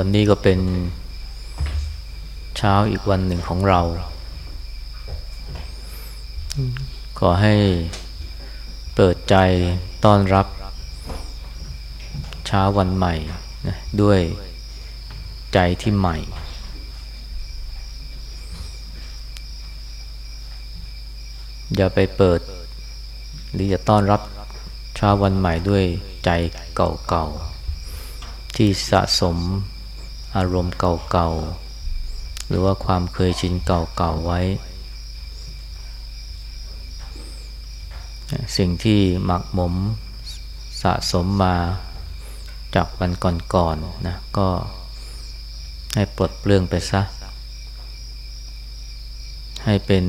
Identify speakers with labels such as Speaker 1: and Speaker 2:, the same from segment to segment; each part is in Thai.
Speaker 1: วันนี้ก็เป็นเช้าอีกวันหนึ่งของเรา ขอให้เปิดใจต้อนรับเช้าวันใหม่นะด้วยใจที่ใหม่ อย่าไปเปิด หรืออย่าต้อนรับเช้าวันใหม่ด้วยใจเก่าๆที่สะสม อารมณ์เก่าๆ หรือว่าความเคยชินเก่าๆ ไว้ สิ่งที่หมักหมมสะสมมาจากวันก่อนๆนะก็ให้ปลดเปลื้องไปซะ ให้เป็น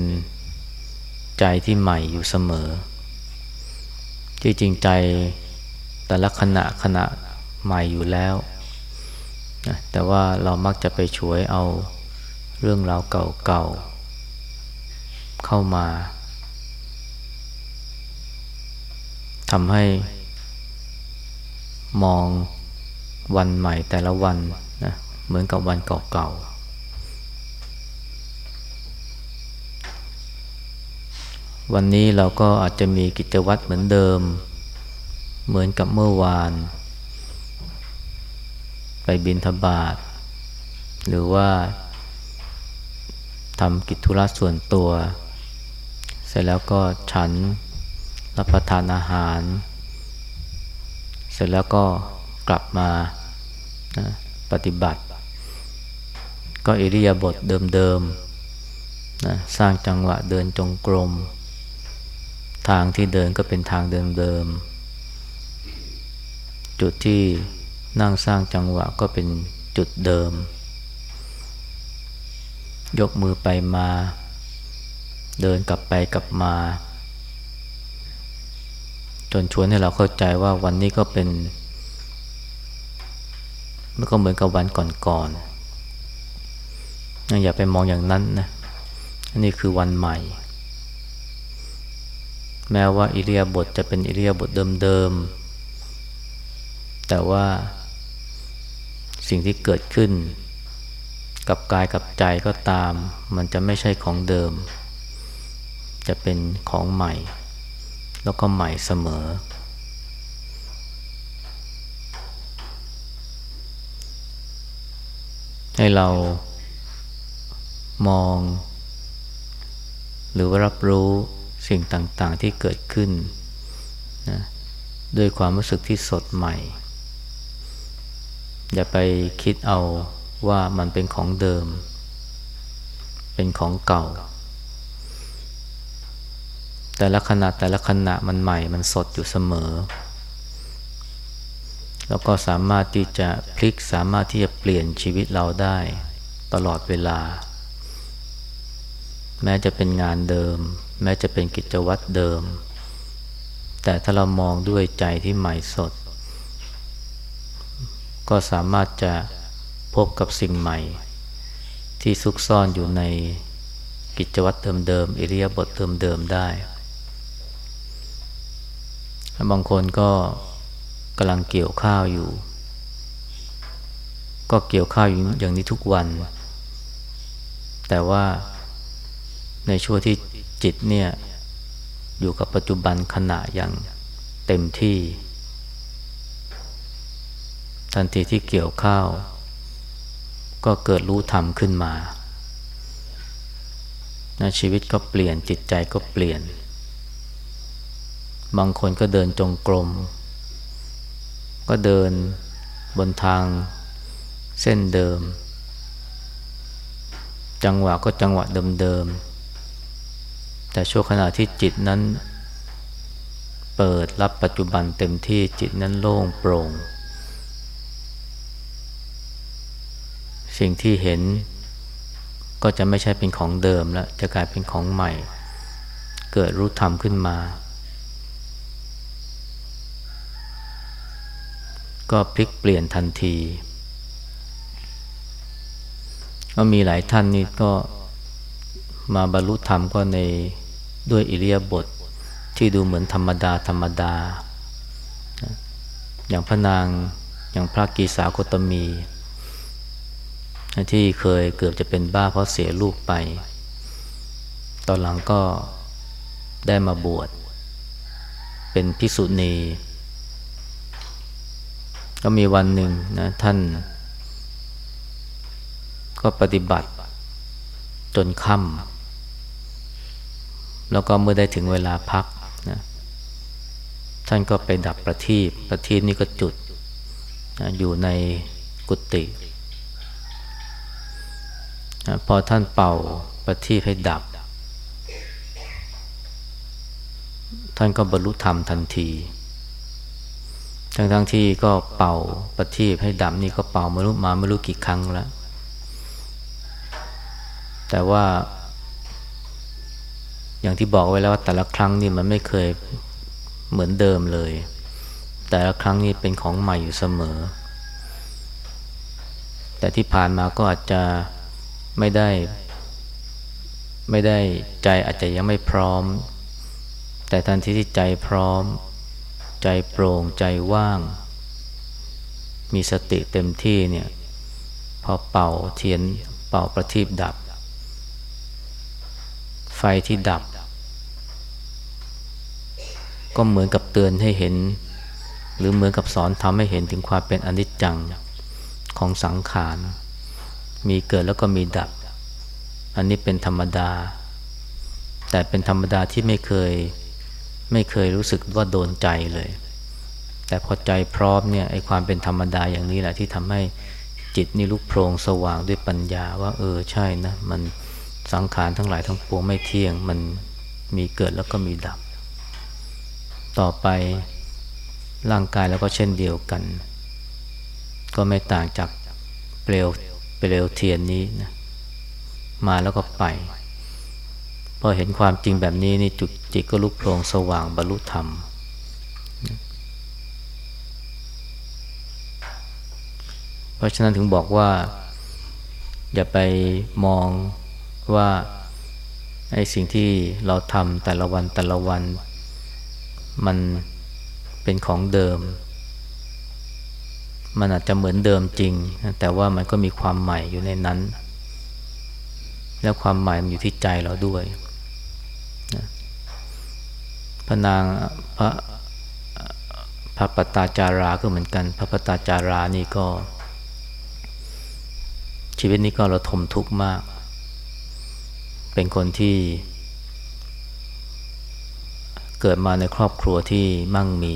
Speaker 1: ใจที่ใหม่อยู่เสมอ ที่จริงใจแต่ละขณะขณะใหม่อยู่แล้ว นะแต่ว่าเรามักจะไปช่วยเอาเรื่องราวเก่าๆ เข้ามาทำให้มองวันใหม่แต่ละวันนะเหมือนกับวันเก่าๆ วันนี้เราก็อาจจะมีกิจวัตรเหมือนเดิม เหมือนกับเมื่อวาน ไปบินทบาท หรือว่าทำกิจธุระส่วนตัว เสร็จแล้วก็ฉันรับประทานอาหาร เสร็จแล้วก็กลับมาปฏิบัติ ก็อิริยาบถเดิมๆนะสร้างจังหวะเดินจงกรม ทางที่เดินก็เป็นทางเดิมๆจุดที่ นั่งสร้างจังหวะก็เป็นจุดเดิม ยกมือไปมา เดินกลับไปกลับมา จนชวนให้เราเข้าใจว่าวันนี้ก็เป็นมันก็เหมือนกับวันก่อนๆอย่าไปมองอย่างนั้นนะอันนี้คือวันใหม่ แม้ว่าอิเลียบทจะเป็นอิเลียบทเดิมๆแต่ว่า สิ่งที่เกิดขึ้น กับกายกับใจก็ตาม มันจะไม่ใช่ของเดิม จะเป็นของใหม่ แล้วก็ใหม่เสมอ ให้เรามอง หรือว่ารับรู้สิ่งต่างๆที่เกิดขึ้นนะด้วยความรู้สึกที่สดใหม่ อย่าไปคิดเอาว่ามันเป็นของเดิม เป็นของเก่า แต่ละขณะแต่ละขณะมันใหม่มันสดอยู่เสมอ แล้วก็สามารถที่จะพลิกสามารถที่จะเปลี่ยนชีวิตเราได้ตลอดเวลา แม้จะเป็นงานเดิม แม้จะเป็นกิจวัตรเดิม แต่ถ้าเรามองด้วยใจที่ใหม่สด ก็สามารถจะพบกับสิ่งใหม่ ที่ซุกซ่อนอยู่ในกิจวัตรเดิมๆอิริยาบถเดิมๆได้ บางคนก็กำลังเกี่ยวข้าวอยู่ ก็เกี่ยวข้าวอยู่อย่างนี้ทุกวัน แต่ว่าในช่วงที่จิตเนี่ยอยู่กับปัจจุบันขณะอย่างเต็มที่ ทันทีที่เกี่ยวข้าว ก็เกิดรู้ธรรมขึ้นมานะชีวิตก็เปลี่ยนจิตใจก็เปลี่ยน บางคนก็เดินจงกรม ก็เดินบนทางเส้นเดิม จังหวะก็จังหวะเดิมๆ แต่ช่วงขณะที่จิตนั้น เปิดรับปัจจุบันเต็มที่จิตนั้นโล่งโปร่ง สิ่งที่เห็นก็จะไม่ใช่เป็นของเดิมแล้ว จะกลายเป็นของใหม่ เกิดรู้ธรรมขึ้นมา ก็พลิกเปลี่ยนทันที ก็มีหลายท่านนี่ก็มาบรรลุธรรมก็ในด้วยอิริยาบถทที่ดูเหมือนธรรมดาธรรมดา อย่างพระนางอย่างพระกีสาโคตมี ที่เคยเกือบจะเป็นบ้าเพราะเสียลูกไป ตอนหลังก็ได้มาบวช เป็นพิสุณี ก็มีวันหนึ่งนะท่าน ก็ปฏิบัติจนค่ำแล้วก็เมื่อได้ถึงเวลาพักนะท่านก็ไปดับประทีปประทีปนี่ก็จุดนะอยู่ในกุฏิ พอท่านเป่าประทีปให้ดับ ท่านก็บรรลุธรรมทันที ทั้งทั้งที่ก็เป่าประทีปให้ดับนี่ก็เป่าม่รู้มาไม่รู้กี่ครั้งแล้ว แต่ว่า อย่างที่บอกไว้แล้วว่าแต่ละครั้งนี่มันไม่เคยเหมือนเดิมเลย แต่ละครั้งนี่เป็นของใหม่อยู่เสมอ แต่ที่ผ่านมาก็อาจจะ ไม่ได้ ไม่ได้ใจอาจจะยังไม่พร้อม แต่ทันทีที่ใจพร้อม ใจโปร่งใจว่าง มีสติเต็มที่เนี่ย พอเป่าเทียนเป่าประทีปดับ ไฟที่ดับ ก็เหมือนกับเตือนให้เห็น หรือเหมือนกับสอนทำให้เห็นถึงความเป็นอนิจจังของสังขาร มีเกิดแล้วก็มีดับ อันนี้เป็นธรรมดา แต่เป็นธรรมดาที่ไม่เคยไม่เคยรู้สึกว่าโดนใจเลย แต่พอใจพร้อมเนี่ยไอความเป็นธรรมดาอย่างนี้แหละที่ทำให้จิตนี่ลุกโพลงสว่างด้วยปัญญาว่า เออใช่นะ มันสังขารทั้งหลายทั้งปวงไม่เที่ยง มันมีเกิดแล้วก็มีดับ ต่อไปร่างกายแล้วก็เช่นเดียวกัน ก็ไม่ต่างจากเปลว เปลวเทียนนี้นะมาแล้วก็ไป พอเห็นความจริงแบบนี้นี่จุดจิตก็ลุกโพลงสว่างบรรลุธรรม เพราะฉะนั้นถึงบอกว่า อย่าไปมองว่าไอ้สิ่งที่เราทำแต่ละวันแต่ละวัน มันเป็นของเดิม มันอาจจะเหมือนเดิมจริง แต่ว่ามันก็มีความใหม่อยู่ในนั้น แล้วความใหม่มันอยู่ที่ใจเราด้วยพระนางพระพระปตาจาราก็เหมือนกัน พระปตาจารานี่ก็ ชีวิตนี้ก็เราทมทุกข์มาก เป็นคนที่ เกิดมาในครอบครัวที่มั่งมี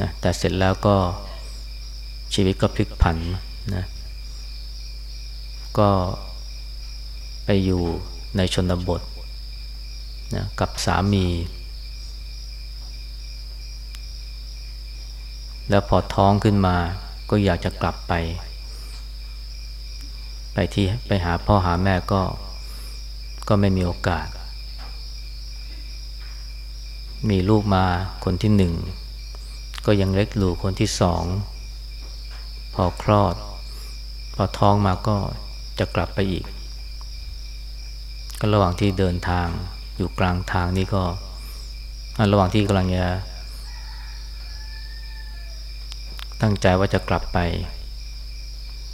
Speaker 1: นะแต่เสร็จแล้วก็ชีวิตก็พลิกผันนะก็ไปอยู่ในชนบทนะกับสามี แล้วพอท้องขึ้นมาก็อยากจะกลับไป ไปที่ไปหาพ่อหาแม่ก็ก็ไม่มีโอกาส มีลูกมาคนที่หนึ่ง ก็ยังเล็กหลูคนที่สอง พอคลอด พอท้องมาก็จะกลับไปอีก ก็ระหว่างที่เดินทางอยู่กลางทางนี่ก็ ระหว่างที่กำลังจะตั้งใจว่าจะกลับไป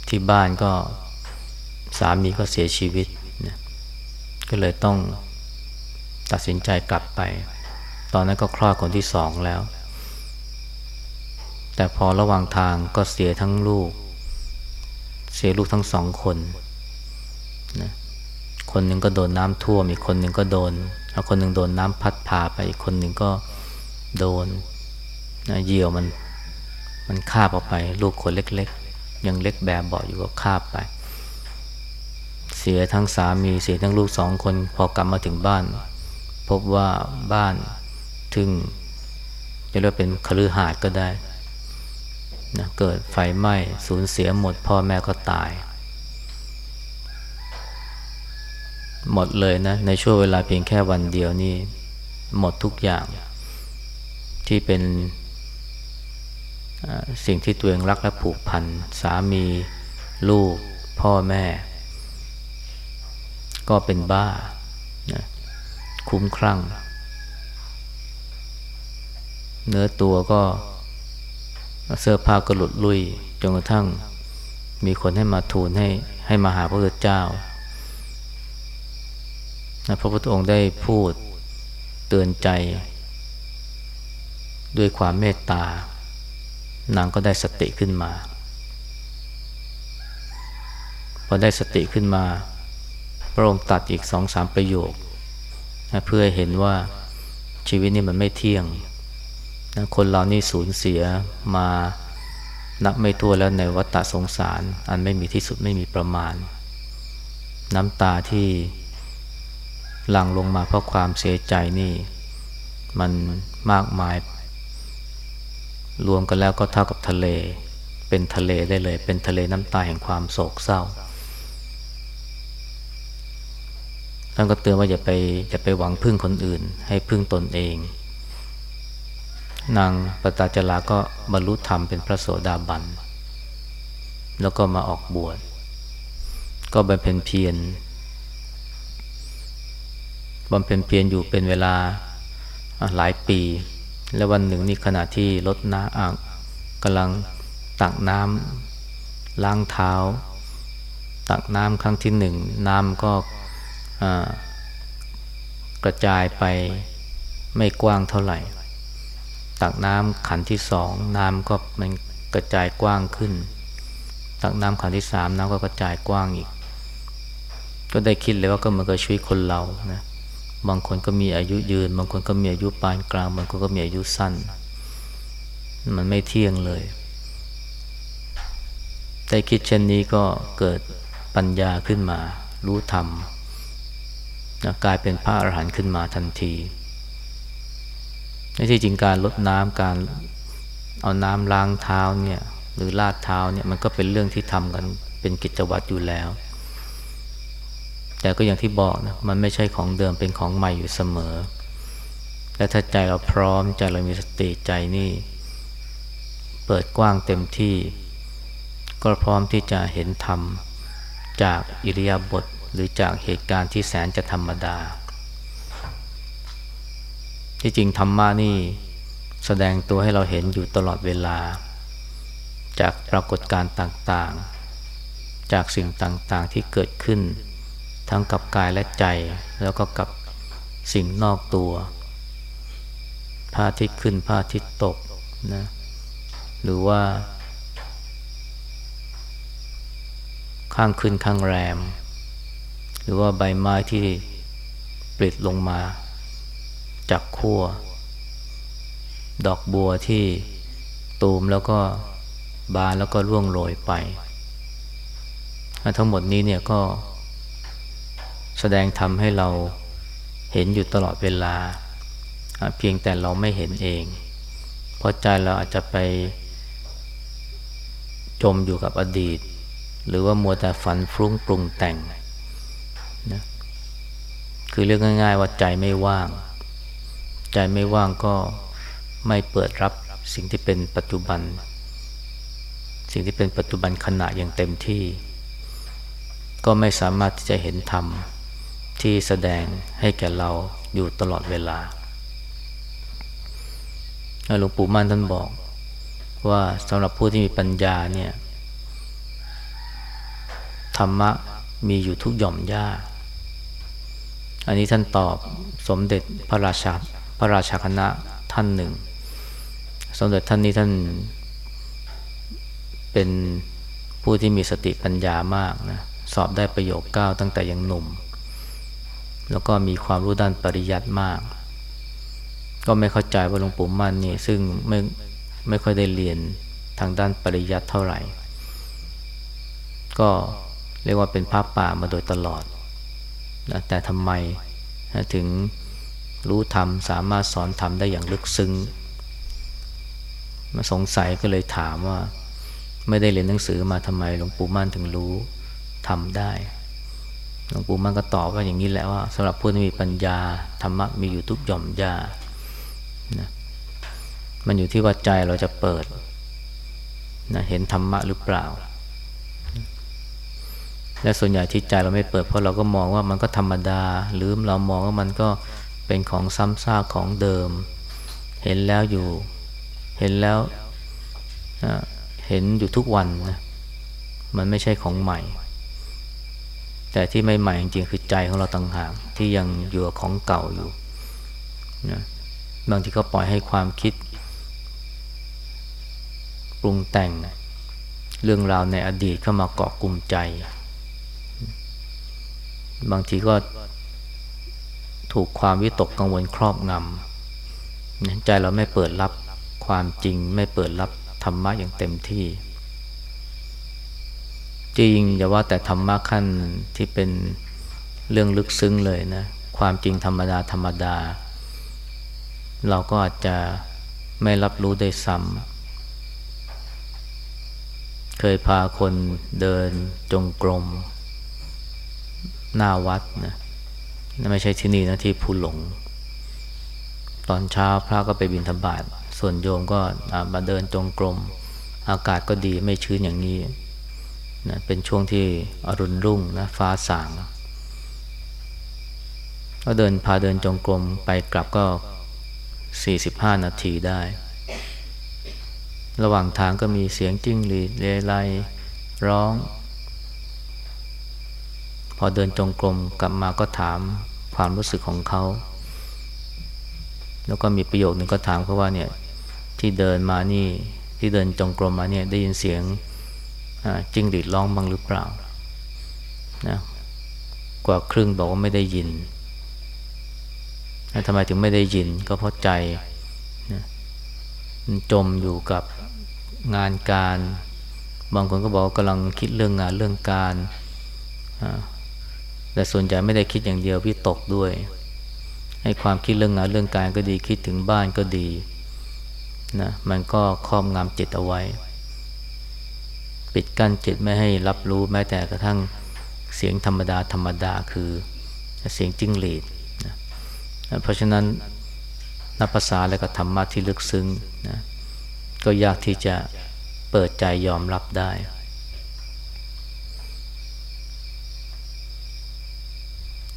Speaker 1: ที่บ้านก็สามีก็เสียชีวิตนะก็เลยต้องตัดสินใจกลับไป ตอนนั้นก็คลอดคนที่สองแล้ว แต่พอระหว่างทางก็เสียทั้งลูก เสียลูกทั้งสองคนนะคนหนึ่งก็โดนน้ำท่วมอีกคนหนึ่งก็โดนแล้วคนหนึ่งโดนน้ำพัดพาไปอีกคนหนึ่งก็โดนนะเหยี่ยวมัน มันคาบออกไป ลูกคนเล็กๆ ยังเล็กแบบเบาอยู่ก็คาบไป เสียทั้งสามีเสียทั้งลูกสองคนพอกลับมาถึงบ้าน พบว่าบ้านถึงจะเรียกเป็นคลือหาดก็ได้ นะเกิดไฟไหม้สูญเสียหมดพ่อแม่ก็ตาย หมดเลยนะ ในช่วงเวลาเพียงแค่วันเดียวนี่หมดทุกอย่าง ที่เป็นสิ่งที่ตัวเองรักและผูกพัน สามี ลูก พ่อแม่ ก็เป็นบ้านะคุ้มครั่ง เนื้อตัวก็ เสื้อผ้าก็หลุดลุยจนกระทั่งมีคนให้มาทูลให้ให้มาหาพระพุทธเจ้าพระพุทธองค์ได้พูดเตือนใจ ด้วยความเมตตา นางก็ได้สติขึ้นมา พอได้สติขึ้นมา พระองค์ตัดอีกสองสามประโยค เพื่อเห็นว่าชีวิตนี้มันไม่เที่ยง คนเรานี่สูญเสียมานับไม่ถ้วนแล้วในวัฏสงสาร อันไม่มีที่สุดไม่มีประมาณ น้ำตาที่หลั่งลงมาเพราะความเสียใจนี่ มันมากมาย รวมกันแล้วก็เท่ากับทะเล เป็นทะเลได้เลย เป็นทะเลน้ำตาแห่งความโศกเศร้าท่านก็เตือนว่าอย่าไปอย่าไปหวังพึ่งคนอื่น ให้พึ่งตนเอง นางปตาจลาก็บรรลุธรรมเป็นพระโสดาบัน แล้วก็มาออกบวช ก็บำเพ็ญเพียรบำเพ็ญเพียรอยู่เป็นเวลาหลายปี และวันหนึ่งนี่ขณะที่รถน้ำอ่างกำลังตักน้ำล้างเท้า ตักน้ำครั้งที่หนึ่งน้ำก็กระจายไปไม่กว้างเท่าไหร่ ตักน้ำขันที่สองน้ำก็มันกระจายกว้างขึ้น ตักน้ำขันที่สามน้ำก็กระจายกว้างอีก ก็ได้คิดเลยว่าก็เหมือนกับชีวิตคนเรานะบางคนก็มีอายุยืน บางคนก็มีอายุปานกลางบางคนก็มีอายุสั้น มันไม่เที่ยงเลยแต่คิดเช่นนี้ก็เกิดปัญญาขึ้นมา รู้ธรรมกลายเป็นพระอรหันต์ขึ้นมาทันที ในที่จริงการลดน้ำการเอาน้ำล้างเท้าเนี่ยหรือลาดเท้าเนี่ยมันก็เป็นเรื่องที่ทำกันเป็นกิจวัตรอยู่แล้ว แต่ก็อย่างที่บอกนะมันไม่ใช่ของเดิมเป็นของใหม่อยู่เสมอ และถ้าใจเราพร้อมใจเรามีสติใจนี่ เปิดกว้างเต็มที่ ก็พร้อมที่จะเห็นธรรมจากอิริยาบถหรือจากเหตุการณ์ที่แสนจะธรรมดา ที่จริงธรรมะนี่แสดงตัวให้เราเห็นอยู่ตลอดเวลา จากปรากฏการณ์ต่างๆ จากสิ่งต่างๆที่เกิดขึ้น ทั้งกับกายและใจ แล้วก็กับสิ่งนอกตัวพระอาทิตย์ขึ้นพระอาทิตย์ตกนะหรือว่า ข้างขึ้นข้างแรม หรือว่าใบไม้ที่ปลิดลงมา จากขั้วดอกบัวที่ตูมแล้วก็บานแล้วก็ร่วงโรยไป ทั้งหมดนี้เนี่ยก็แสดงทำให้เราเห็นอยู่ตลอดเวลา เพียงแต่เราไม่เห็นเอง เพราะใจเราอาจจะไปจมอยู่กับอดีต หรือว่ามัวแต่ฝันฟรุ้งปรุงแต่งนะคือเรื่องง่าย ๆ ว่าใจไม่ว่าง ใจไม่ว่างก็ไม่เปิดรับสิ่งที่เป็นปัจจุบัน สิ่งที่เป็นปัจจุบันขณะอย่างเต็มที่ ก็ไม่สามารถที่จะเห็นธรรมที่แสดงให้แก่เราอยู่ตลอดเวลาหลวงปู่มั่นท่านบอกว่าสำหรับผู้ที่มีปัญญาเนี่ยธรรมะมีอยู่ทุกหย่อมหญ้า อันนี้ท่านตอบสมเด็จพระราชา พระราชาคณะท่านหนึ่ง สมเด็จท่านนี้ท่านเป็นผู้ที่มีสติปัญญามากนะสอบได้ประโยคเก้าตั้งแต่ยังหนุ่ม แล้วก็มีความรู้ด้านปริยัติมาก ก็ไม่เข้าใจว่าหลวงปู่มั่นนี่ซึ่งไม่ไม่ค่อยได้เรียนทางด้านปริยัติเท่าไหร่ ก็เรียกว่าเป็นพระป่ามาโดยตลอดนะแต่ทำไมถึง รู้ธรรม สามารถสอนธรรมได้อย่างลึกซึ้งมาสงสัยก็เลยถามว่า ไม่ได้เรียนหนังสือมาทำไมหลวงปู่มั่นถึงรู้ทำได้หลวงปู่มั่นก็ตอบว่าอย่างนี้แหละว่าสำหรับผู้ที่มีปัญญาธรรมะมีอยู่ทุกหย่อมยานะมันอยู่ที่ว่าใจเราจะเปิดนะเห็นธรรมะหรือเปล่า และส่วนใหญ่ที่ใจเราไม่เปิดเพราะเราก็มองว่ามันก็ธรรมดา หรือเรามองว่ามันก็ เป็นของซ้ำซากของเดิม เห็นแล้วอยู่ เห็นแล้วเห็นอยู่ทุกวันนะมันไม่ใช่ของใหม่ แต่ที่ไม่ใหม่จริงๆคือใจของเราต่างหากที่ยังอยู่ของเก่าอยู่นะบางทีก็ปล่อยให้ความคิด ปรุงแต่ง เรื่องราวในอดีตเข้ามาเกาะกลุ่มใจ บางทีก็ ถูกความวิตกกังวลครอบงำใจเราไม่เปิดรับความจริงไม่เปิดรับธรรมะอย่างเต็มที่ จริงอย่าว่าแต่ธรรมะขั้นที่เป็นเรื่องลึกซึ้งเลยนะ ความจริงธรรมดาธรรมดา เราก็อาจจะไม่รับรู้ได้ซ้ำเคยพาคนเดินจงกรมหน้าวัดนะ ไม่ใช่ที่นี่นะที่ภูหลง ตอนเช้าพระก็ไปบิณฑบาตส่วนโยมก็มาเดินจงกรม อากาศก็ดีไม่ชื้นอย่างนี้นะเป็นช่วงที่อรุณรุ่งนะฟ้าสาง ก็เดินพาเดินจงกรมไปกลับก็ 45 นาทีได้ ระหว่างทางก็มีเสียงจิ้งหรีดเลไลร้อง พอเดินจงกรมกลับมาก็ถาม ความรู้สึกของเขา แล้วก็มีประโยคนึงก็ถามเขาว่าเนี่ยที่เดินมานี่ที่เดินจงกรมมาเนี่ยได้ยินเสียงจิ้งหรีดร้องบ้างหรือเปล่านะกว่าครึ่งบอกว่าไม่ได้ยินทำไมถึงไม่ได้ยินก็เพราะใจนะจมอยู่กับงานการ บางคนก็บอกกำลังคิดเรื่องงานเรื่องการ แต่ส่วนใหญ่ไม่ได้คิดอย่างเดียววิตกด้วย ให้ความคิดเรื่องงานเรื่องการก็ดีคิดถึงบ้านก็ดีนะมันก็ครอบงำจิตเอาไว้ ปิดกั้นจิตไม่ให้รับรู้แม้แต่กระทั่งเสียงธรรมดาธรรมดาคือเสียงจิ้งหรีดนะเพราะฉะนั้นนับภาษาและก็ธรรมะที่ลึกซึ้งนะก็ยากที่จะเปิดใจยอมรับได้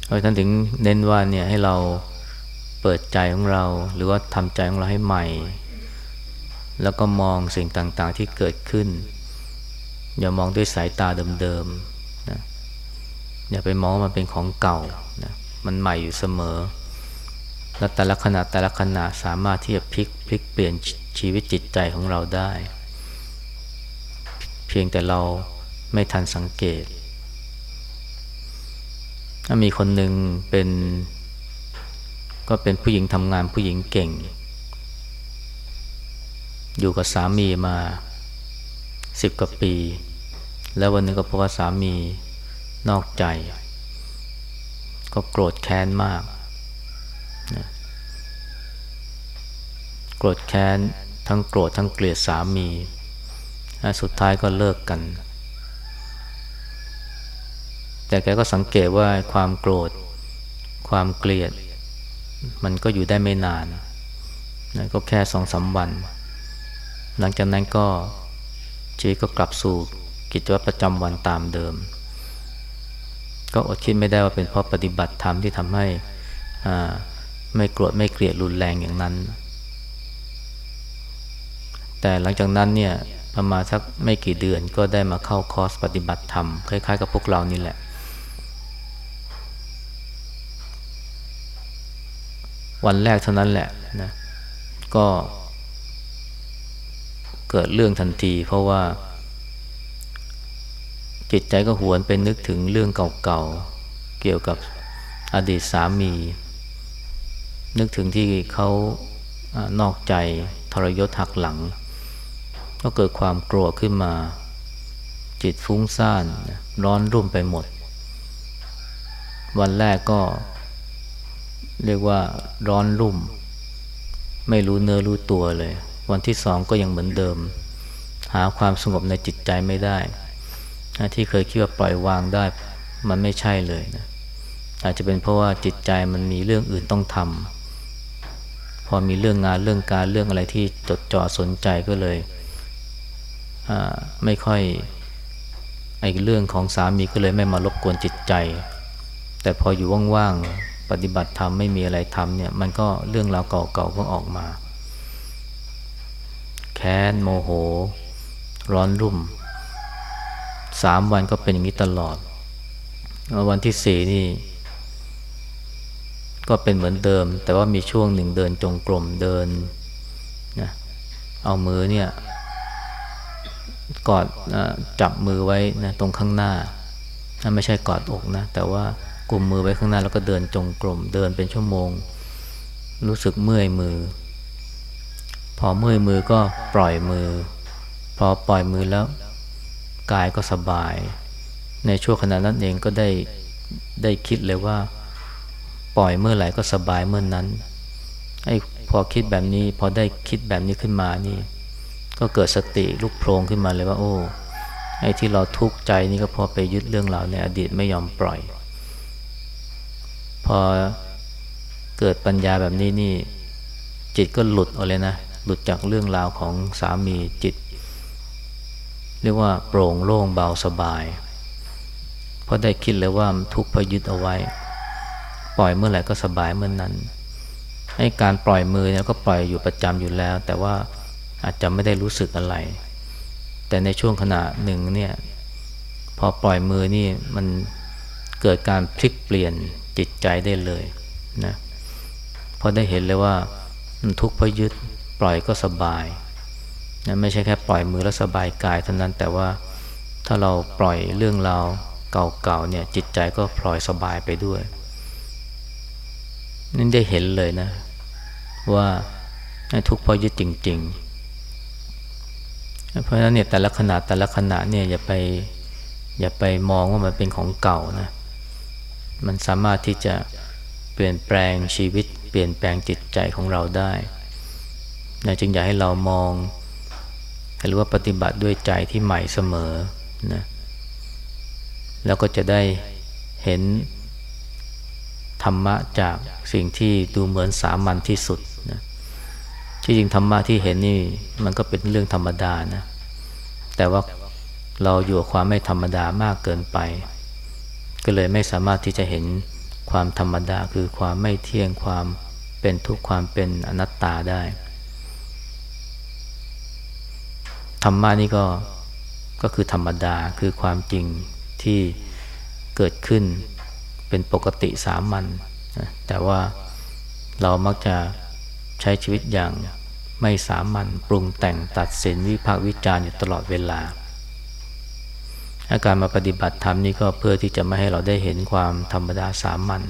Speaker 1: เพ ราะท่านถึงเน้นว่าเนี่ยให้เราเปิดใจของเรา หรือว่าทำใจของเราให้ใหม่ แล้วก็มองสิ่งต่างๆที่เกิดขึ้น อย่ามองด้วยสายตาเดิมๆนะอย่าไปมองมันเป็นของเก่านะมันใหม่อยู่เสมอ และแต่ละขณะแต่ละขณะสามารถที่จะพลิกพลิกเปลี่ยนชีวิตจิตใจของเราได้ เพียงแต่เราไม่ทันสังเกต มีคนหนึ่งเป็น ก็เป็นผู้หญิงทำงานผู้หญิงเก่ง อยู่กับสามีมาสิบกว่าปี แล้ววันนึงก็พบว่าสามีนอกใจ ก็โกรธแค้นมากนะโกรธแค้นทั้งโกรธทั้งเกลียดสามี สุดท้ายก็เลิกกัน แต่แกก็สังเกตว่าความโกรธ ความเกลียด มันก็อยู่ได้ไม่นานนะก็แค่สองสาวัน หลังจากนั้นก็ชีวิตก็กลับสู่กิจวัตรประจำวันตามเดิม ก็อดคิดไม่ได้ว่าเป็นเพราะปฏิบัติธรรมที่ทำให้ไม่โกรธไม่เกลียดรุนแรงอย่างนั้น แต่หลังจากนั้นเนี่ยประมาณสักไม่กี่เดือนก็ได้มาเข้าคอร์สปฏิบัติธรรม คล้ายๆกับพวกเรานี่แหละ วันแรกเท่านั้นแหละนะก็ เกิดเรื่องทันที เพราะว่า จิตใจก็หวนไปนึกถึงเรื่องเก่าๆ เกี่ยวกับอดีตสามี นึกถึงที่เขานอกใจทรยศหักหลัง ก็เกิดความกลัวขึ้นมา จิตฟุ้งซ่าน ร้อนรุ่มไปหมด วันแรกก็ เรียกว่าร้อนรุ่ม ไม่รู้เนื้อรู้ตัวเลย วันที่สองก็ยังเหมือนเดิม หาความสงบในจิตใจไม่ได้ ที่เคยคิดว่าปล่อยวางได้ มันไม่ใช่เลยนะอาจจะเป็นเพราะว่าจิตใจมันมีเรื่องอื่นต้องทำพอมีเรื่องงานเรื่องการเรื่องอะไรที่จดจ่อสนใจก็เลยไม่ค่อยไอ้เรื่องของสามีก็เลยไม่มารบกวนจิตใจ แต่พออยู่ว่างๆ ปฏิบัติธรรมไม่มีอะไรทำเนี่ย มันก็เรื่องราวเก่าๆก็ออกมา แค้นโมโห ร้อนรุ่มสามวันก็เป็นอย่างนี้ตลอด วันที่สี่นี่ ก็เป็นเหมือนเดิม แต่ว่ามีช่วงหนึ่งเดินจงกรมเดินนะเอามือเนี่ย กอดจับมือไว้นะตรงข้างหน้า ไม่ใช่กอดอกนะ แต่ว่า กลุ่มมือไว้ข้างหน้าแล้วก็เดินจงกรมเดินเป็นชั่วโมง รู้สึกเมื่อยมือ พอเมื่อยมือก็ปล่อยมือ พอปล่อยมือแล้ว กายก็สบาย ในช่วงขณะนั้นเองก็ได้ได้คิดเลยว่า ปล่อยเมื่อไหร่ก็สบายเมื่อนนั้นไอ้พอคิดแบบนี้พอได้คิดแบบนี้ขึ้นมานี่ ก็เกิดสติลุกโพลงขึ้นมาเลยว่า โอ้ไอ้ที่เราทุกข์ใจนี่ก็พราะไปยึดเรื่องราวในอดีตไม่ยอมปล่อย พอเกิดปัญญาแบบนี้นี่ จิตก็หลุดออกเลยนะ หลุดจากเรื่องราวของสามีจิต เรียกว่าโปร่งโล่งเบาสบาย เพราะได้คิดเลยว่าทุกข์พยึดเอาไว้ ปล่อยเมื่อไหร่ก็สบายเมื่อนนั้น ให้การปล่อยมือเนี่ยก็ปล่อยอยู่ประจำอยู่แล้ว แต่ว่าอาจจะไม่ได้รู้สึกอะไร แต่ในช่วงขณะหนึ่งเนี่ยพอปล่อยมือนี่มันเกิดการพลิกเปลี่ยน จิตใจได้เลยนะพอได้เห็นเลยว่าทุกข์เพราะยึดปล่อยก็สบายนะไม่ใช่แค่ปล่อยมือแล้วสบายกายเท่านั้นแต่ว่าถ้าเราปล่อยเรื่องราวเก่าๆเนี่ยจิตใจก็พลอยสบายไปด้วยนั่นได้เห็นเลยนะ ว่าทุกข์เพราะยึดจริง ๆ เพราะฉะนั้นเนี่ยแต่ละขณะแต่ละขณะเนี่ยอย่าไปอย่าไปมองว่ามันเป็นของเก่านะ มันสามารถที่จะเปลี่ยนแปลงชีวิต เปลี่ยนแปลงจิตใจของเราได้นะจึงอยากให้เรามอง หรือว่าปฏิบัติด้วยใจที่ใหม่เสมอนะแล้วก็จะได้เห็นธรรมะจากสิ่งที่ดูเหมือนสามัญที่สุดนะที่จริงธรรมะที่เห็นนี่มันก็เป็นเรื่องธรรมดานะ แต่ว่าเราอยู่กับความไม่ธรรมดามากเกินไป ก็เลยไม่สามารถที่จะเห็นความธรรมดาคือความไม่เที่ยงความเป็นทุกข์ความเป็นอนัตตาได้ ธรรมะนี่ก็ก็คือธรรมดาคือความจริงที่เกิดขึ้นเป็นปกติสามัญแต่ว่าเรามักจะใช้ชีวิตอย่างไม่สามัญปรุงแต่งตัดสินวิพากษ์วิจารณ์อยู่ตลอดเวลา อาการมาปฏิบัติธรรมนี่ก็เพื่อที่จะไม่ให้เราได้เห็นความธรรมดาสามัญ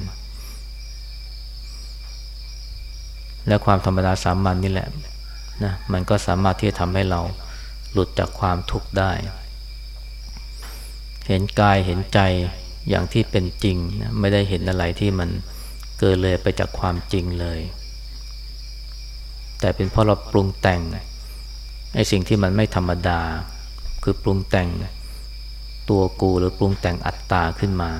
Speaker 1: และความธรรมดาสามัญนนี่แหละนะมันก็สามารถที่จะทำให้เราหลุดจากความทุกข์ได้ เห็นกายเห็นใจอย่างที่เป็นจริงนะไม่ได้เห็นอะไรที่มันเกินเลยไปจากความจริงเลย แต่เป็นเพราะเราปรุงแต่งไอ้สิ่งที่มันไม่ธรรมดา คือปรุงแต่ง ตัวกูหรือปรุงแต่งอัตตาขึ้นมา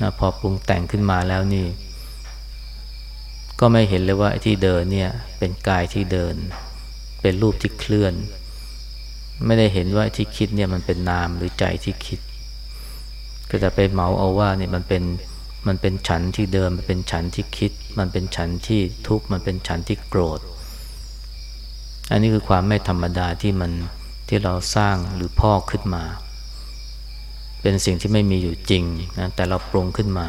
Speaker 1: นะพอปรุงแต่งขึ้นมาแล้วนี่ ก็ไม่เห็นเลยว่าที่เดินเนี่ยเป็นกายที่เดิน เป็นรูปที่เคลื่อน ไม่ได้เห็นว่าที่คิดเนี่ยมันเป็นนามหรือใจที่คิด ก็จะไปเมาเอาว่าเนี่ยมันเป็นมันเป็นฉันที่เดิมมันเป็นฉันที่คิด มันเป็นฉันที่ทุกข์มันเป็นฉันที่โกรธ อันนี้คือความไม่ธรรมดาที่มันที่เราสร้างหรือพ่อขึ้นมา เป็นสิ่งที่ไม่มีอยู่จริงนะแต่เราปรุงขึ้นมา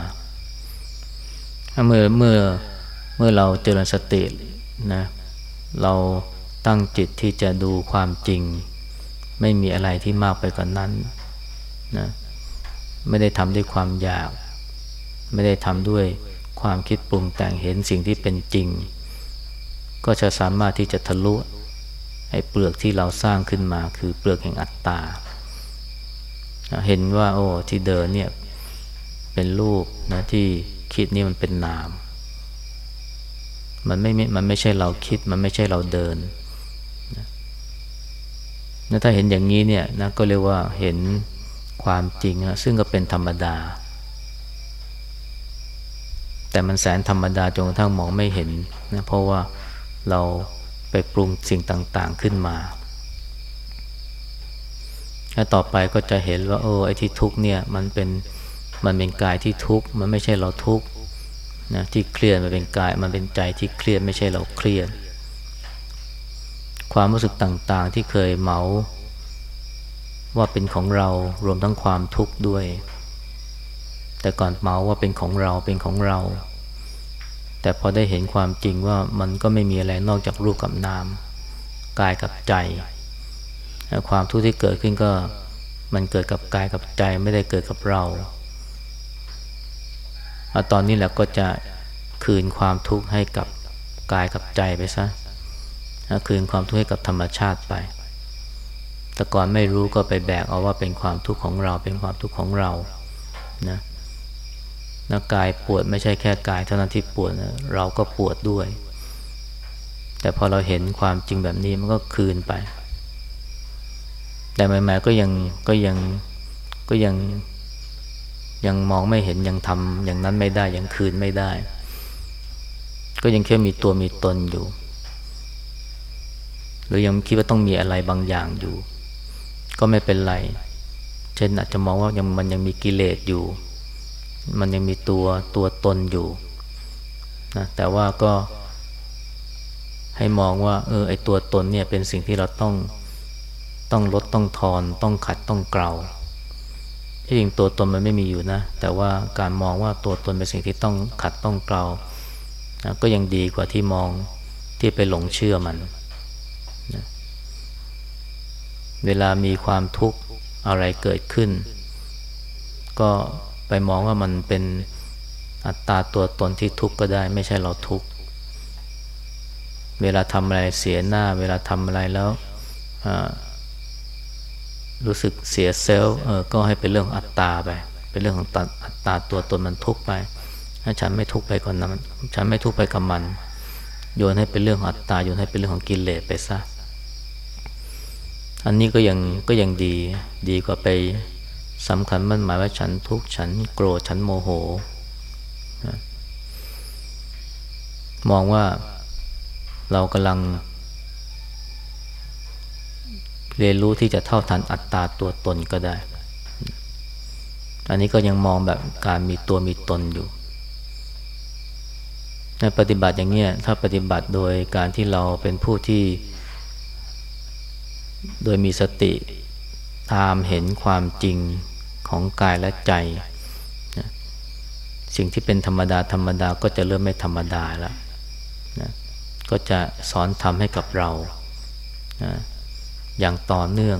Speaker 1: เมื่อเมื่อเมื่อเราเจริญสตินะเราตั้งจิตที่จะดูความจริง ไม่มีอะไรที่มากไปกว่านนั้นนะไม่ได้ทำด้วยความอยาก ไม่ได้ทำด้วยความคิดปรุงแต่งเห็นสิ่งที่เป็นจริง ก็จะสามารถที่จะทะลุไอ้เปลือกที่เราสร้างขึ้นมาคือเปลือกแห่งอัตตา เห็นว่า โอ้ที่เดินเนี่ยเป็นรูปนะที่คิดนี่มันเป็นนาม มันไม่มันไม่ใช่เราคิด มันไม่ใช่เราเดินนะถ้าเห็นอย่างนี้เนี่ยนะก็เรียกว่าเห็นความจริงนะซึ่งก็เป็นธรรมดา แต่มันแสนธรรมดาจนกระทั่งมองไม่เห็นนะเพราะว่าเราไปปรุงสิ่งต่าง ๆขึ้นมา แล้วต่อไปก็จะเห็นว่าโอ้ไอ้ที่ทุกเนี่ยมันเป็นมันเป็นกายที่ทุกมันไม่ใช่เราทุกนะที่เครียดมันเป็นกายมันเป็นใจที่เครียดไม่ใช่เราเครียดความรู้สึกต่างๆที่เคยเมาว่าเป็นของเรารวมทั้งความทุกข์ด้วย แต่ก่อนเมาว่าเป็นของเราเป็นของเรา แต่พอได้เห็นความจริงว่ามันก็ไม่มีอะไรนอกจากรูปกับนาม กายกับใจ ความทุกข์ที่เกิดขึ้นก็มันเกิดกับกายกับใจไม่ได้เกิดกับเราตอนนี้แหละก็จะคืนความทุกข์ให้กับกายกับใจไปซะคืนความทุกข์ให้กับธรรมชาติไป แต่ก่อนไม่รู้ก็ไปแบกเอาว่าเป็นความทุกข์ของเรา เป็นความทุกข์ของเรา นะนะกายปวดไม่ใช่แค่กายเท่านั้นที่ปวดนะเราก็ปวดด้วย แต่พอเราเห็นความจริงแบบนี้มันก็คืนไป แต่ใหม่ๆก็ยังก็ยังก็ยังยังมองไม่เห็นยังทำอย่างนั้นไม่ได้ยังคืนไม่ได้ ก็ยังแค่มีตัวมีตนอยู่ หรือยังคิดว่าต้องมีอะไรบางอย่างอยู่ ก็ไม่เป็นไร เช่นอาจจะมองว่ายังมันยังมีกิเลสอยู่ มันยังมีตัวตัวตนอยู่นะแต่ว่าก็ให้มองว่า เออไอตัวตนเนี่ยเป็นสิ่งที่เราต้อง ต้องลดต้องทอน ต้องขัดต้องเกลาที่จริงตัวตนมันไม่มีอยู่นะ แต่ว่าการมองว่าตัวตนเป็นสิ่งที่ต้องขัดต้องเกลานะก็ยังดีกว่าที่มองที่ไปหลงเชื่อมันนะเวลามีความทุกข์อะไรเกิดขึ้น ก็ไปมองว่ามันเป็นอัตตาตัวตนที่ทุกข์ก็ได้ ไม่ใช่เราทุกข์เวลาทำอะไรเสียหน้า เวลาทำอะไรแล้ว รู้สึกเสียเซลล์เออก็ให้เป็นเรื่องอัตตาไป เป็นเรื่องของอัตตาตัวตนมันทุกข์ไปถ้าฉันไม่ทุกข์ไปก่อนนะฉันไม่ทุกข์ไปกับมัน โยนให้เป็นเรื่องของอัตตาโยนให้เป็นเรื่องของกิเลสไปซะอันนี้ก็ยังก็ยังดีดีกว่าไปสำคัญมันหมายว่าฉันทุกข์ฉันโกรธฉันโมโห มองว่าเรากำลัง เรียนรู้ที่จะเท่าทันอัตตาตัวตนก็ได้ อันนี้ก็ยังมองแบบการมีตัวมีตนอยู่ปฏิบัติอย่างเงี้ยถ้าปฏิบัติโดยการที่เราเป็นผู้ที่ โดยมีสติตามเห็นความจริงของกายและใจ สิ่งที่เป็นธรรมดาธรรมดาก็จะเริ่มไม่ธรรมดาแล้วนะก็จะสอนทำให้กับเรานะ อย่างต่อเนื่อง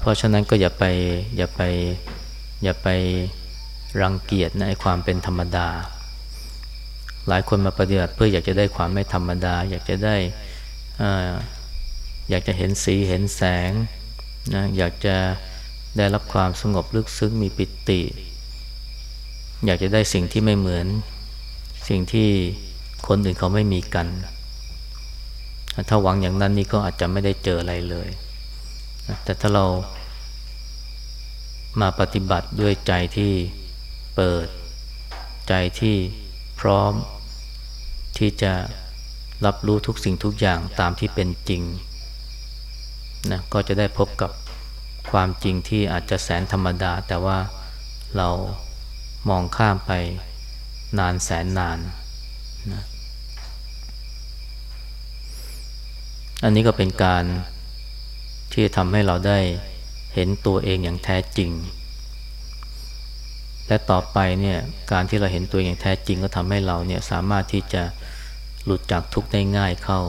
Speaker 1: เพราะฉะนั้นก็อย่าไปอย่าไปอย่าไปรังเกียจในความเป็นธรรมดา หลายคนมาปฏิบัติเพื่ออยากจะได้ความไม่ธรรมดา อยากจะได้อยากจะเห็นสีเห็นแสงนะอยากจะได้รับความสงบลึกซึ้งมีปิติ อยากจะได้สิ่งที่ไม่เหมือน สิ่งที่คนอื่นเขาไม่มีกัน ถ้าหวังอย่างนั้นนี่ก็อาจจะไม่ได้เจออะไรเลย แต่ถ้าเรามาปฏิบัติด้วยใจที่เปิด ใจที่พร้อม ที่จะรับรู้ทุกสิ่งทุกอย่างตามที่เป็นจริงนะก็จะได้พบกับความจริงที่อาจจะแสนธรรมดา แต่ว่าเรามองข้ามไปนานแสนนานนะ อันนี้ก็เป็นการที่ทำให้เราได้เห็นตัวเองอย่างแท้จริง และต่อไปเนี่ยการที่เราเห็นตัวอย่างแท้จริงก็ทำให้เราเนี่ยสามารถที่จะหลุดจากทุกข์ได้ง่ายเข้า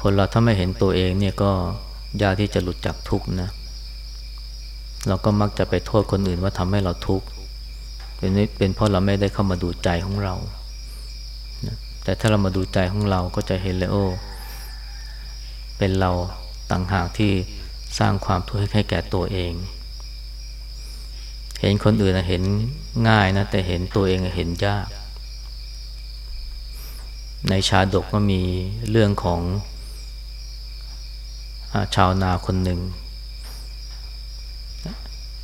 Speaker 1: คนเราถ้าไม่เห็นตัวเองเนี่ยก็ยากที่จะหลุดจากทุกข์นะ เราก็มักจะไปโทษคนอื่นว่าทำให้เราทุกข์เป็นเป็นเพราะเราไม่ได้เข้ามาดูใจของเรา แต่ถ้าเรามาดูใจของเราก็จะเห็นเลยโอ้ เป็นเราต่างหากที่สร้างความทุกข์ให้แก่ตัวเอง เห็นคนอื่นเห็นง่ายนะแต่เห็นตัวเองเห็นยาก ในชาดกก็มีเรื่องของชาวนาคนหนึ่ง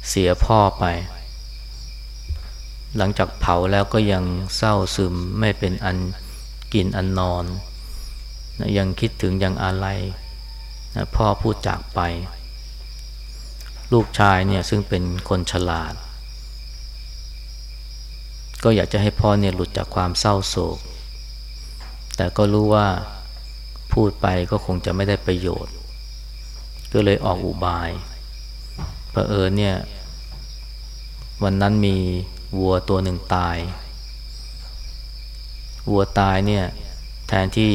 Speaker 1: เสียพ่อไป หลังจากเผาแล้วก็ยังเศร้าซึมไม่เป็นอัน กินอันนอนนะยังคิดถึงยังอะไรนะพ่อพูดจากไป ลูกชายเนี่ยซึ่งเป็นคนฉลาด ก็อยากจะให้พ่อเนี่ยหลุดจากความเศร้าโศก แต่ก็รู้ว่าพูดไปก็คงจะไม่ได้ประโยชน์ ก็เลยออกอุบายเผอิญเนี่ยวันนั้นมีวัวตัวหนึ่งตาย วัวตายเนี่ยแทนที่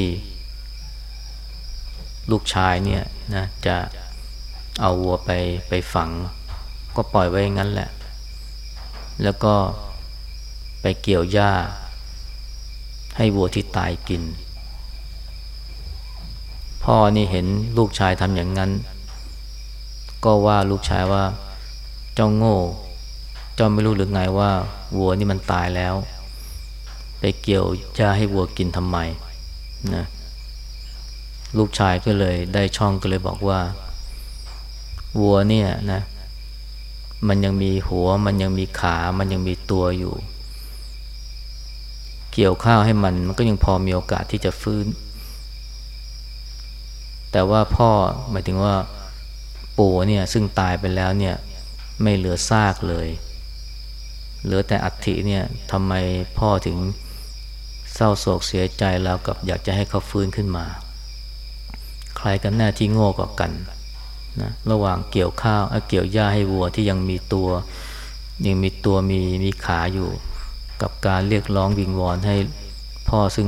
Speaker 1: ลูกชายเนี่ยนะจะเอาวัวไปไปฝัง ก็ปล่อยไว้งั้นแหละ แล้วก็ไปเกี่ยวหญ้า ให้วัวที่ตายกิน พ่อนี่เห็นลูกชายทำอย่างนั้น ก็ว่าลูกชายว่า เจ้าโง่ เจ้าไม่รู้หรือไงว่า วัวนี่มันตายแล้ว ไปเกี่ยวหญ้าให้วัวกินทำไมนะลูกชายก็เลยได้ช่องก็เลยบอกว่า วัวเนี่ยนะมันยังมีหัว มันยังมีขา มันยังมีตัวอยู่ เกี่ยวข้าวให้มัน มันก็ยังพอมีโอกาสที่จะฟื้น แต่ว่าพ่อหมายถึงว่าปู่เนี่ยซึ่งตายไปแล้วเนี่ย ไม่เหลือซากเลย เหลือแต่อัฐิเนี่ยทำไมพ่อถึง เศร้าโศกเสียใจแล้วกับอยากจะให้เขาฟื้นขึ้นมา ใครกันแน่ที่โง่กว่ากันนะระหว่างเกี่ยวข้าวเกี่ยวหญ้าให้วัวที่ยังมีตัว ยังมีตัวมีมีขาอยู่ กับการเรียกร้องวิงวอนให้พ่อซึ่ง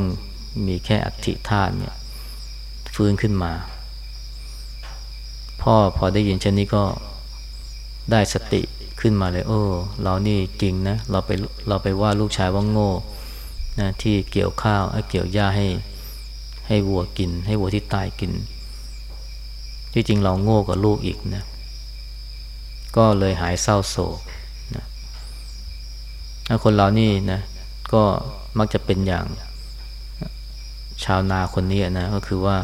Speaker 1: มีแค่อัฐิธาตุเนี่ยฟื้นขึ้นมา พ่อพอได้ยินเช่นนี้ก็ได้สติขึ้นมาเลยโอ้เรานี่จริงนะ เราไปเราไปว่าลูกชายว่าโง่ นะที่เกี่ยวข้าวเกี่ยวหญ้าให้ให้วัวกิน ให้วัวที่ตายกิน ที่จริงเราโง่กว่าลูกอีกนะ ก็เลยหายเศร้าโศกนะคนเรานี่นะ ก็มักจะเป็นอย่างชาวนาคนนี้นะ ก็คือว่า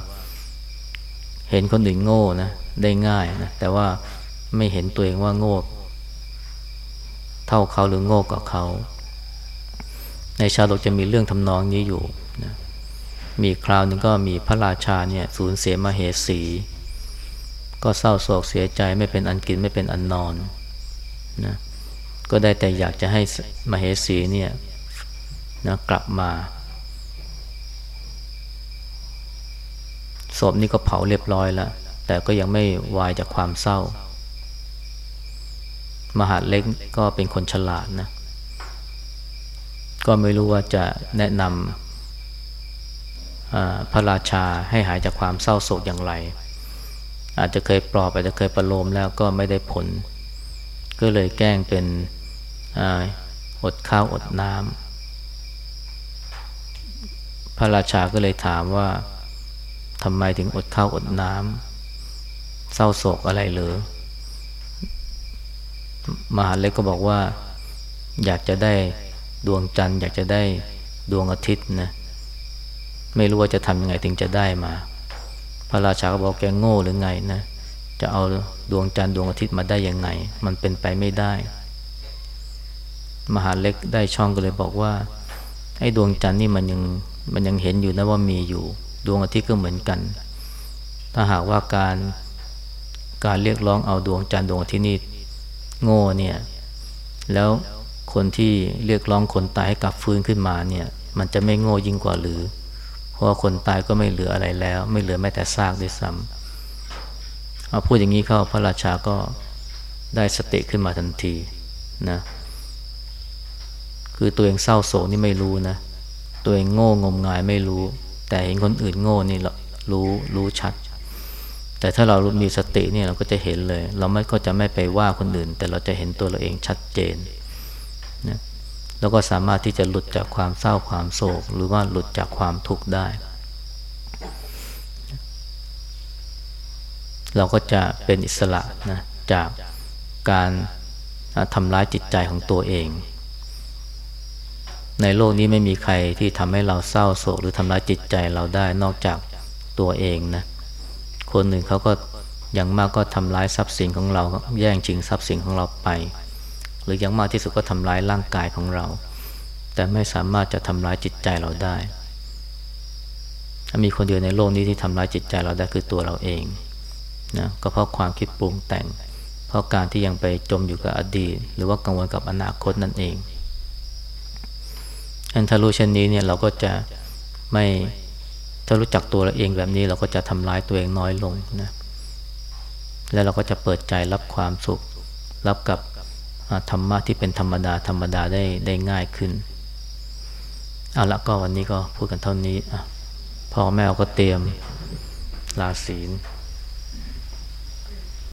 Speaker 1: เห็นคนอื่นโง่นะ ได้ง่ายนะ แต่ว่าไม่เห็นตัวเองว่าโง่เท่าเขาหรือโง่กว่าเขา ในชาดกจะมีเรื่องทำนองนี้อยู่นะมีคราวหนึ่งก็มีพระราชาเนี่ยสูญเสียมาเหสี ก็เศร้าโศกเสียใจไม่เป็นอันกินไม่เป็นอันนอนนะก็ได้แต่อยากจะให้มาเหสีเนี่ยนะกลับมาศพนี่ก็เผาเรียบร้อยแล้ว แต่ก็ยังไม่วายจากความเศร้า มหาเล็กก็เป็นคนฉลาดนะ ก็ไม่รู้ว่าจะแนะนำพระราชาให้หายจากความเศร้าโศกอย่างไร อาจจะเคยปลอบอาจจะเคยประโลมแล้วก็ไม่ได้ผล ก็เลยแกล้งเป็นอดข้าวอดน้ำพระราชาก็เลยถามว่าทำไมถึงอดข้าวอดน้ำเศร้าโศกอะไรหรือ มหาเล็กก็บอกว่า อยากจะได้ ดวงจันทร์อยากจะได้ดวงอาทิตย์นะไม่รู้ว่าจะทำยังไงถึงจะได้มา พระราชาก็บอกแกโง่หรือไงนะจะเอาดวงจันทร์ดวงอาทิตย์มาได้ยังไง มันเป็นไปไม่ได้ มหาเล็กได้ช่องก็เลยบอกว่าไอ้ดวงจันทร์นี่มันยังมันยังเห็นอยู่นะว่ามีอยู่ ดวงอาทิตย์ก็เหมือนกัน ถ้าหากว่าการการเรียกร้องเอาดวงจันทร์ดวงอาทิตย์นี่โง่เนี่ย แล้ว คนที่เรียกร้องคนตายให้กลับฟื้นขึ้นมาเนี่ย มันจะไม่โง่ยิ่งกว่าหรือ เพราะคนตายก็ไม่เหลืออะไรแล้ว ไม่เหลือแม้แต่ซากด้วยซ้ำเอาพูดอย่างนี้เข้าพระราชาก็ได้สติขึ้นมาทันทีนะคือตัวเองเศร้าโศกนี่ไม่รู้นะ ตัวเองโง่งมงายไม่รู้ แต่เห็นคนอื่นโง่นี่เรารู้รู้ชัด แต่ถ้าเรามีสติเนี่ยเราก็จะเห็นเลย เราไม่ก็จะไม่ไปว่าคนอื่น แต่เราจะเห็นตัวเราเองชัดเจน นะแล้วก็สามารถที่จะหลุดจากความเศร้าความโศก หรือว่าหลุดจากความทุกข์ได้ เราก็จะเป็นอิสระนะจากการทำร้ายจิตใจของตัวเอง ในโลกนี้ไม่มีใครที่ทำให้เราเศร้าโศก หรือทำร้ายจิตใจเราได้นอกจากตัวเองนะคนหนึ่งเขาก็อย่างมากก็ทำร้ายทรัพย์สินของเราแย่งชิงทรัพย์สินของเราไป รืออย่างมากที่สุดก็ทำร้ายร่างกายของเรา แต่ไม่สามารถจะทำร้ายจิตใจเราได้ ถ้ามีคนเดียวในโลกนี้ที่ทำร้ายจิตใจเราได้คือตัวเราเองนะก็เพราะความคิดปรุงแต่ง เพราะการที่ยังไปจมอยู่กับอดีต หรือว่ากังวลกับอนาคตนั่นเองอันถ้ารู้เช่นนี้เนี่ยเราก็จะไม่ถ้ารู้จักตัวเราเองแบบนี้เราก็จะทำร้ายตัวเองน้อยลงนะแล้วเราก็จะเปิดใจรับความสุข รับกับ ธรรมะที่เป็นธรรมดาธรรมดาได้ได้ง่ายขึ้นเอาละก็วันนี้ก็พูดกันเท่านี้พ่อแม่ก็เตรียมลาศีล